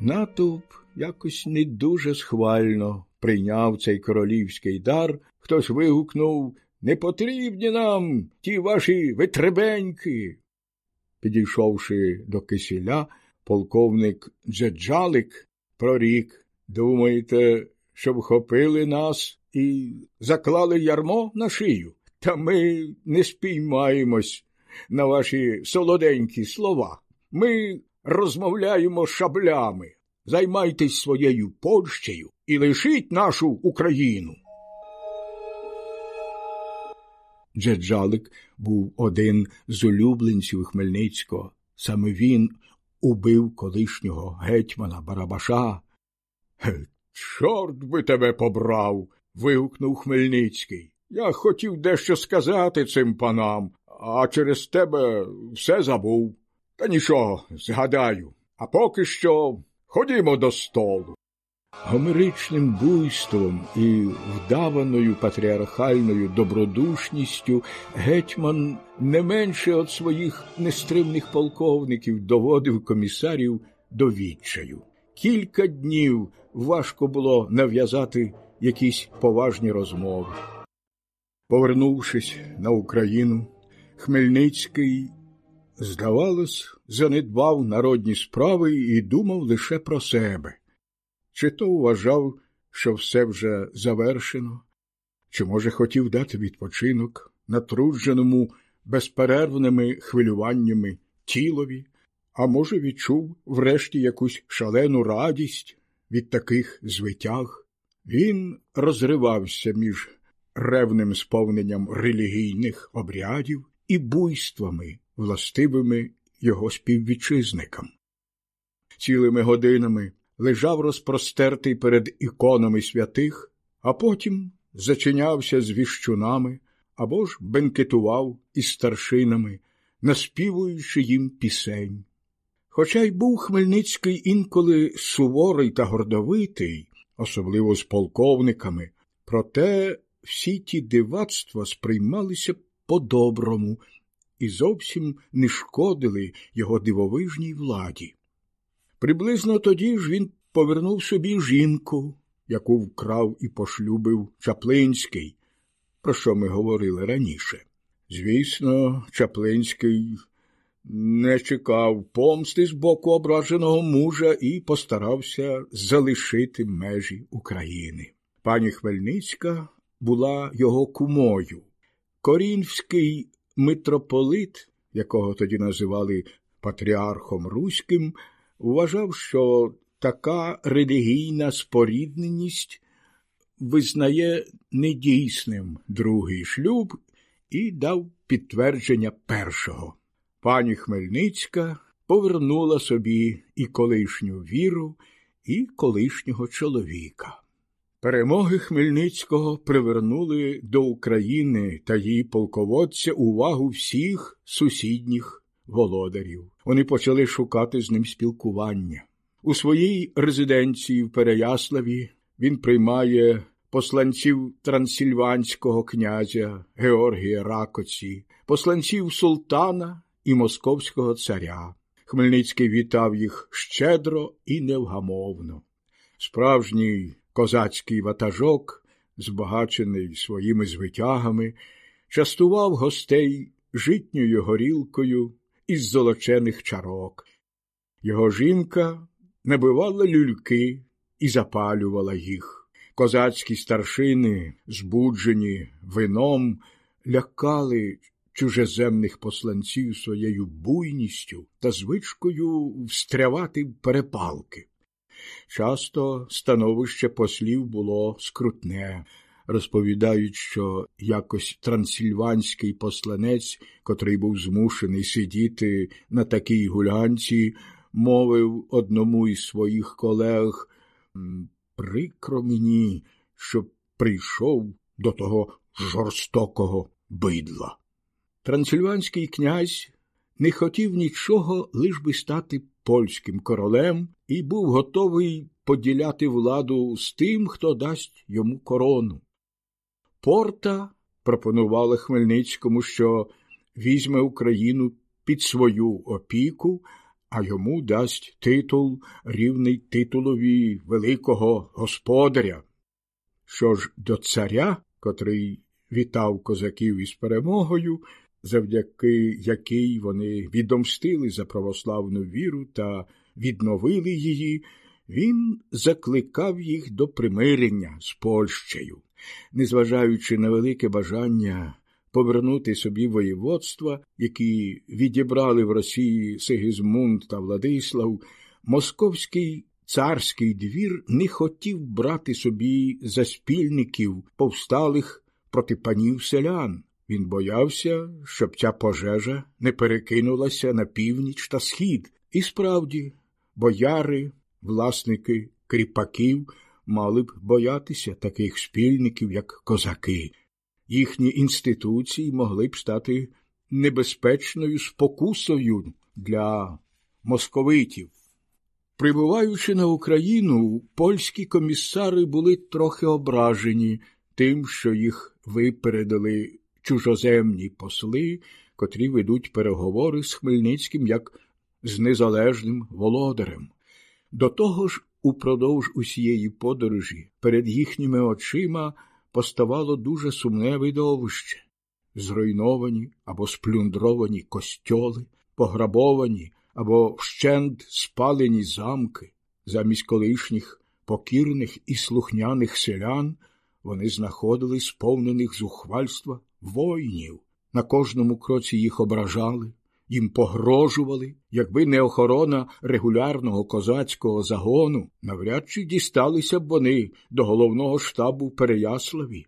Натовп якось не дуже схвально прийняв цей королівський дар. Хтось вигукнув Не потрібні нам ті ваші витребеньки. Підійшовши до кисіля, полковник Джеджалик прорік. Думаєте, щоб хопили нас і заклали ярмо на шию? Та ми не спіймаємось на ваші солоденькі слова. Ми розмовляємо шаблями. Займайтесь своєю Польщею і лишіть нашу Україну. Джеджалик був один з улюбленців Хмельницького. Саме він убив колишнього гетьмана Барабаша. Чорт би тебе побрав. вигукнув Хмельницький. Я хотів дещо сказати цим панам, а через тебе все забув. Та нічого, згадаю. А поки що ходімо до столу. Гомеричним буйством і вдаваною патріархальною добродушністю гетьман не менше від своїх нестримних полковників доводив комісарів до відчаю. Кілька днів важко було нав'язати якісь поважні розмови. Повернувшись на Україну, Хмельницький, здавалось, занедбав народні справи і думав лише про себе. Чи то вважав, що все вже завершено, чи, може, хотів дати відпочинок натрудженому безперервними хвилюваннями тілові, а може, відчув врешті якусь шалену радість від таких звитяг. Він розривався між ревним сповненням релігійних обрядів і буйствами, властивими його співвітчизникам. Цілими годинами лежав розпростертий перед іконами святих, а потім зачинявся з віщунами або ж бенкетував із старшинами, наспівуючи їм пісень. Хоча й був Хмельницький інколи суворий та гордовитий, особливо з полковниками, проте всі ті дивацтва сприймалися по-доброму і зовсім не шкодили його дивовижній владі. Приблизно тоді ж він повернув собі жінку, яку вкрав і пошлюбив Чаплинський, про що ми говорили раніше. Звісно, Чаплинський не чекав помсти з боку ображеного мужа і постарався залишити межі України. Пані Хмельницька була його кумою. Корінський митрополит, якого тоді називали патріархом Руським, вважав, що така релігійна спорідненість визнає недійсним другий шлюб і дав підтвердження першого. Пані Хмельницька повернула собі і колишню віру, і колишнього чоловіка. Перемоги Хмельницького привернули до України та її полководця увагу всіх сусідніх володарів. Вони почали шукати з ним спілкування. У своїй резиденції в Переяславі він приймає посланців трансильванського князя Георгія Ракоці, посланців султана і московського царя. Хмельницький вітав їх щедро і невгамовно. Справжній козацький ватажок, збагачений своїми звитягами, частував гостей житньою горілкою із золочених чарок. Його жінка набивала люльки і запалювала їх. Козацькі старшини, збуджені вином, лякали чужеземних посланців своєю буйністю та звичкою встрявати в перепалки. Часто становище послів було скрутне, розповідають, що якось трансильванський посланець, котрий був змушений сидіти на такій гулянці, мовив одному із своїх колег прикро мені, що прийшов до того жорстокого бидла. Трансильванський князь не хотів нічого, лиш би стати польським королем і був готовий поділяти владу з тим, хто дасть йому корону. Порта пропонувала Хмельницькому, що візьме Україну під свою опіку, а йому дасть титул, рівний титулові великого господаря. Що ж до царя, котрий вітав козаків із перемогою, завдяки якій вони відомстили за православну віру та відновили її, він закликав їх до примирення з Польщею, незважаючи на велике бажання повернути собі воєводства, які відібрали в Росії Сигізмунд та Владислав, московський царський двір не хотів брати собі за спільників повсталих проти панів селян. Він боявся, щоб ця пожежа не перекинулася на північ та схід. І справді, бояри, власники кріпаків мали б боятися таких спільників, як козаки. Їхні інституції могли б стати небезпечною спокусою для московитів. Прибуваючи на Україну, польські комісари були трохи ображені тим, що їх випередили чужоземні посли, котрі ведуть переговори з Хмельницьким як з незалежним володарем. До того ж, упродовж усієї подорожі перед їхніми очима поставало дуже сумне видовище зруйновані або сплюндровані костьоли, пограбовані або вщент спалені замки, замість колишніх покірних і слухняних селян вони знаходили сповнених зухвальства воїнів. На кожному кроці їх ображали, їм погрожували, якби не охорона регулярного козацького загону, навряд чи дісталися б вони до головного штабу в Переяславі.